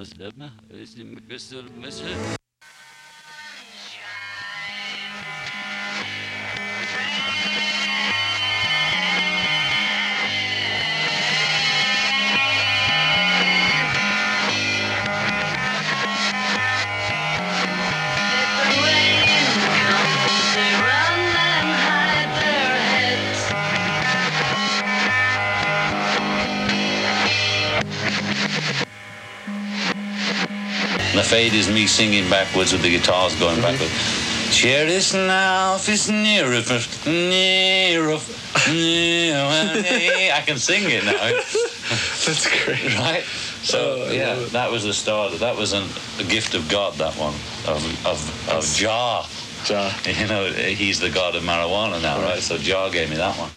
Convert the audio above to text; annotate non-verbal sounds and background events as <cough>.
المسلمة اسم كسر المسجد The fade is me singing backwards with the guitars going mm-hmm. backwards. Share this now, if it's near of near of I can sing it now, <laughs> That's great. right? So Oh, yeah, that was the start. That was an, a gift of God. That one of of of Jah. Ja. <laughs> You know, he's the god of marijuana now, right? So Jah gave me that one.